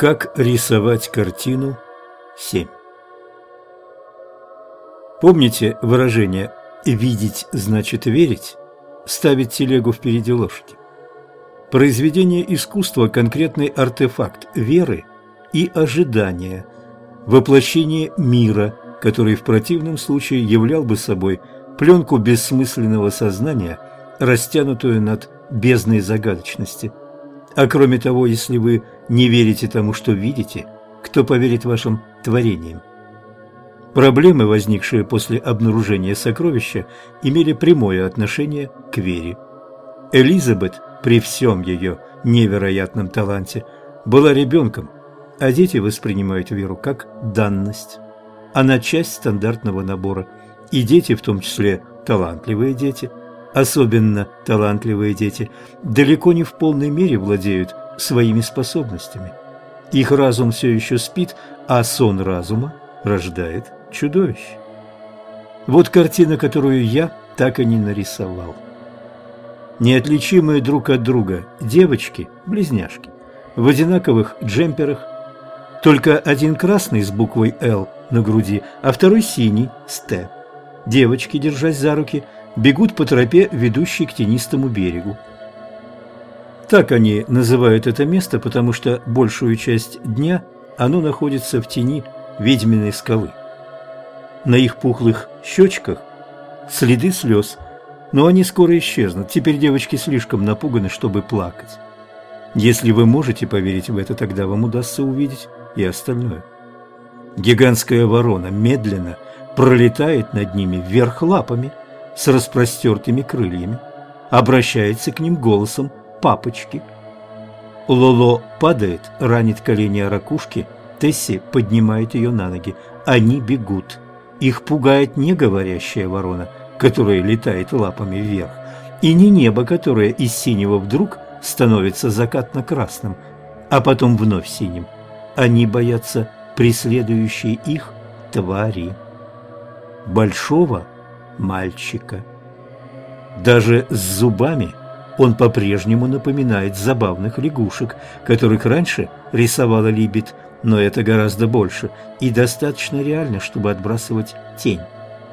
Как рисовать картину 7 Помните выражение «видеть значит верить»? Ставить телегу впереди лошади. Произведение искусства – конкретный артефакт веры и ожидания, воплощение мира, который в противном случае являл бы собой пленку бессмысленного сознания, растянутую над бездной загадочности. А кроме того, если вы не верите тому, что видите, кто поверит вашим творениям? Проблемы, возникшие после обнаружения сокровища, имели прямое отношение к вере. Элизабет, при всем ее невероятном таланте, была ребенком, а дети воспринимают веру как данность. Она часть стандартного набора, и дети, в том числе талантливые дети, особенно талантливые дети, далеко не в полной мере владеют своими способностями. Их разум все еще спит, а сон разума рождает чудовищ. Вот картина, которую я так и не нарисовал. Неотличимые друг от друга девочки, близняшки, в одинаковых джемперах, только один красный с буквой «Л» на груди, а второй синий с «Т». Девочки, держась за руки, бегут по тропе, ведущей к тенистому берегу. Так они называют это место, потому что большую часть дня оно находится в тени ведьминой скалы. На их пухлых щечках следы слез, но они скоро исчезнут. Теперь девочки слишком напуганы, чтобы плакать. Если вы можете поверить в это, тогда вам удастся увидеть и остальное. Гигантская ворона медленно пролетает над ними вверх лапами с распростертыми крыльями, обращается к ним голосом папочки. Лоло падает, ранит колени о ракушке, Тесси поднимает ее на ноги. Они бегут. Их пугает не говорящая ворона, которая летает лапами вверх, и не небо, которое из синего вдруг становится закатно-красным, а потом вновь синим. Они боятся преследующей их твари. Большого мальчика. Даже с зубами он по-прежнему напоминает забавных лягушек, которых раньше рисовала Либет но это гораздо больше и достаточно реально, чтобы отбрасывать тень.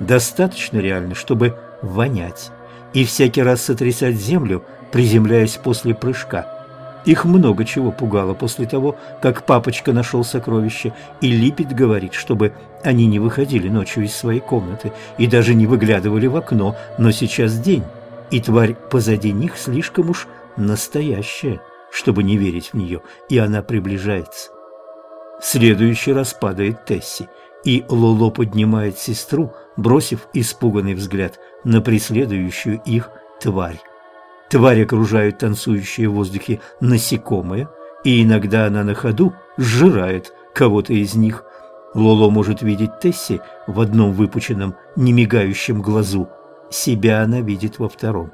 Достаточно реально, чтобы вонять и всякий раз сотрясать землю, приземляясь после прыжка. Их много чего пугало после того, как папочка нашел сокровище, и Липет говорит, чтобы они не выходили ночью из своей комнаты и даже не выглядывали в окно, но сейчас день, и тварь позади них слишком уж настоящая, чтобы не верить в нее, и она приближается следующий раз падает Тесси, и Лоло поднимает сестру, бросив испуганный взгляд на преследующую их тварь. Тварь окружают танцующие в воздухе насекомые, и иногда она на ходу сжирает кого-то из них. Лоло может видеть Тесси в одном выпученном, немигающем глазу. Себя она видит во втором.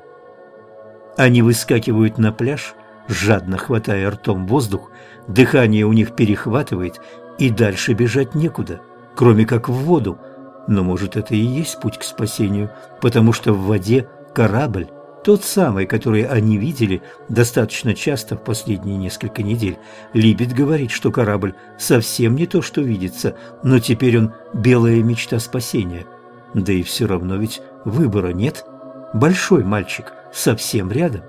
Они выскакивают на пляж, жадно хватая ртом воздух, дыхание у них перехватывает, и дальше бежать некуда, кроме как в воду. Но, может, это и есть путь к спасению, потому что в воде корабль, тот самый, который они видели достаточно часто в последние несколько недель. Либет говорит, что корабль совсем не то, что видится, но теперь он белая мечта спасения. Да и все равно ведь выбора нет. Большой мальчик совсем рядом.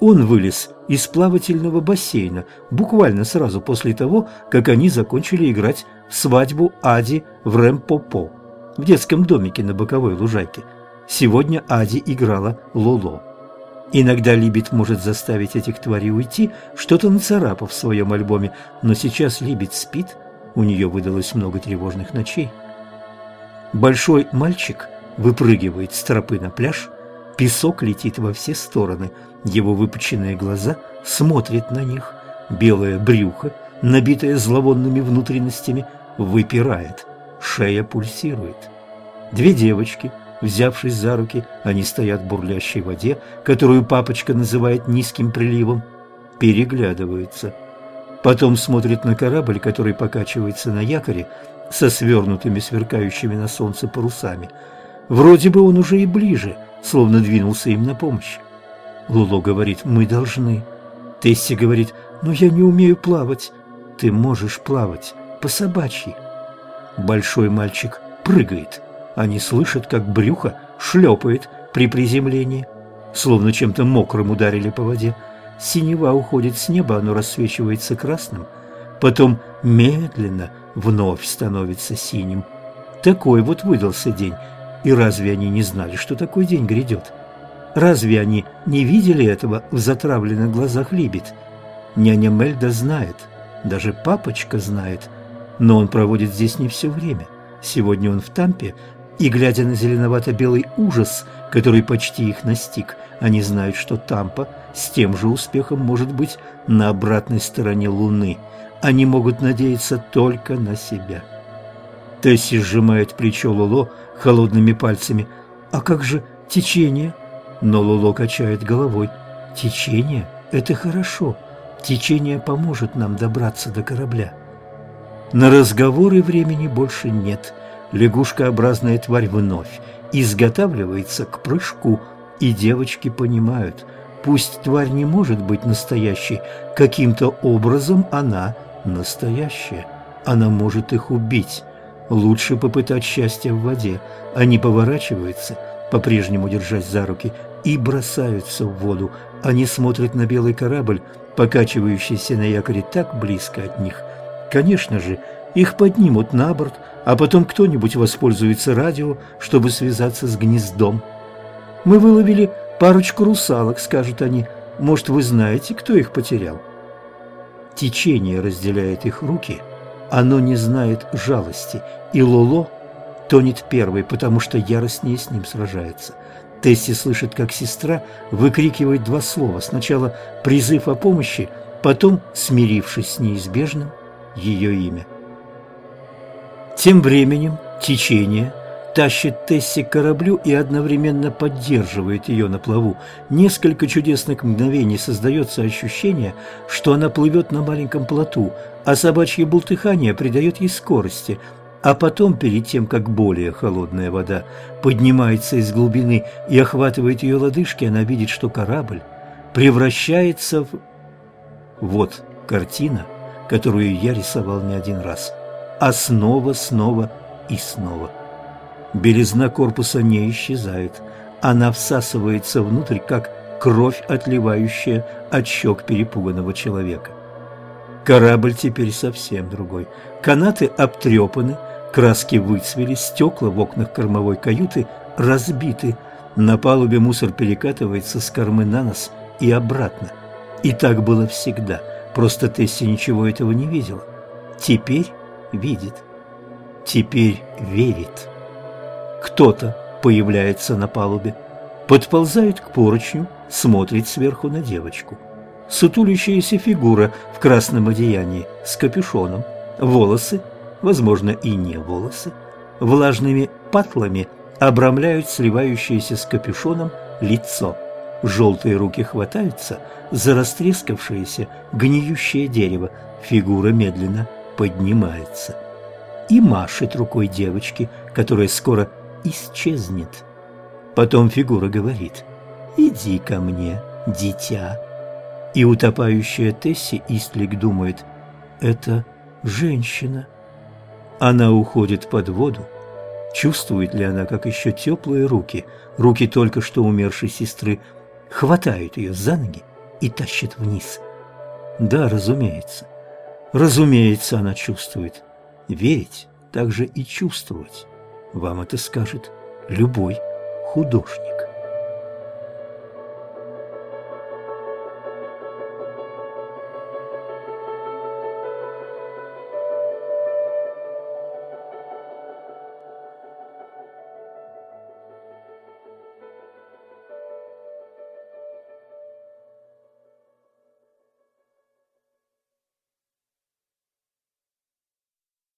Он вылез из плавательного бассейна буквально сразу после того, как они закончили играть в свадьбу Ади в Рэмпопо в детском домике на боковой лужайке. Сегодня Ади играла Лоло. Иногда Либет может заставить этих тварей уйти, что-то нацарапав в своем альбоме, но сейчас Либет спит, у нее выдалось много тревожных ночей. Большой мальчик выпрыгивает с тропы на пляж, песок летит во все стороны – его выпученные глаза смотрят на них. Белое брюхо, набитое зловонными внутренностями, выпирает. Шея пульсирует. Две девочки, взявшись за руки, они стоят в бурлящей воде, которую папочка называет низким приливом, переглядываются. Потом смотрят на корабль, который покачивается на якоре со свернутыми сверкающими на солнце парусами. Вроде бы он уже и ближе, словно двинулся им на помощь. Луло говорит, мы должны. Тесси говорит, но я не умею плавать. ты можешь плавать по собачьи. Большой мальчик прыгает. Они слышат, как брюхо шлепает при приземлении, словно чем-то мокрым ударили по воде. Синева уходит с неба, оно рассвечивается красным, потом медленно вновь становится синим. Такой вот выдался день, и разве они не знали, что такой день грядет? Разве они не видели этого в затравленных глазах Либет? Няня Мельда знает, даже папочка знает, но он проводит здесь не все время. Сегодня он в Тампе, и, глядя на зеленовато-белый ужас, который почти их настиг, они знают, что Тампа с тем же успехом может быть на обратной стороне Луны. Они могут надеяться только на себя. Тесси сжимает плечо Лоло холодными пальцами. «А как же течение?» Но Лоло качает головой. «Течение – это хорошо. Течение поможет нам добраться до корабля». На разговоры времени больше нет. Лягушкообразная тварь вновь изготавливается к прыжку, и девочки понимают, пусть тварь не может быть настоящей, каким-то образом она настоящая. Она может их убить. Лучше попытать счастье в воде. Они поворачиваются, по-прежнему держась за руки, и бросаются в воду. Они смотрят на белый корабль, покачивающийся на якоре так близко от них. Конечно же, их поднимут на борт, а потом кто-нибудь воспользуется радио, чтобы связаться с гнездом. «Мы выловили парочку русалок», — скажут они. «Может, вы знаете, кто их потерял?» Течение разделяет их руки, оно не знает жалости, и Лоло тонет первой, потому что яростнее с ним сражается. Тесси слышит, как сестра выкрикивает два слова. Сначала призыв о помощи, потом, смирившись с неизбежным, ее имя. Тем временем течение тащит Тесси к кораблю и одновременно поддерживает ее на плаву. Несколько чудесных мгновений создается ощущение, что она плывет на маленьком плоту, а собачье бултыхание придает ей скорости – а потом, перед тем, как более холодная вода поднимается из глубины и охватывает ее лодыжки, она видит, что корабль превращается в... Вот картина, которую я рисовал не один раз, а снова, снова и снова. Белизна корпуса не исчезает, она всасывается внутрь, как кровь, отливающая от щек перепуганного человека. Корабль теперь совсем другой. Канаты обтрепаны, Краски выцвели, стекла в окнах кормовой каюты разбиты. На палубе мусор перекатывается с кормы на нос и обратно. И так было всегда, просто Тесси ничего этого не видела. Теперь видит. Теперь верит. Кто-то появляется на палубе, подползает к поручню, смотрит сверху на девочку. Сутулящаяся фигура в красном одеянии с капюшоном, волосы возможно и не волосы, влажными патлами обрамляют сливающееся с капюшоном лицо. Желтые руки хватаются за растрескавшееся гниющее дерево. Фигура медленно поднимается и машет рукой девочки, которая скоро исчезнет. Потом фигура говорит «Иди ко мне, дитя». И утопающая Тесси Истлик думает «Это женщина». Она уходит под воду. Чувствует ли она, как еще теплые руки, руки только что умершей сестры, хватают ее за ноги и тащат вниз? Да, разумеется. Разумеется, она чувствует. Верить также и чувствовать. Вам это скажет любой художник.